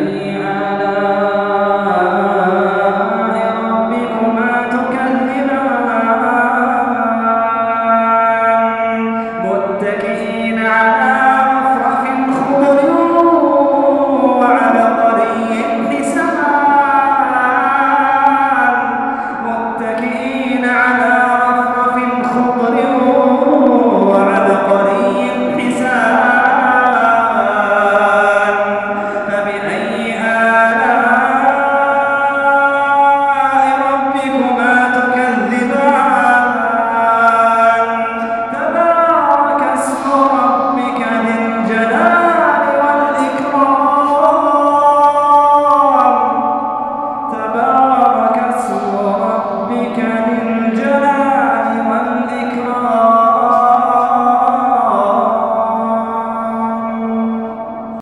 عليم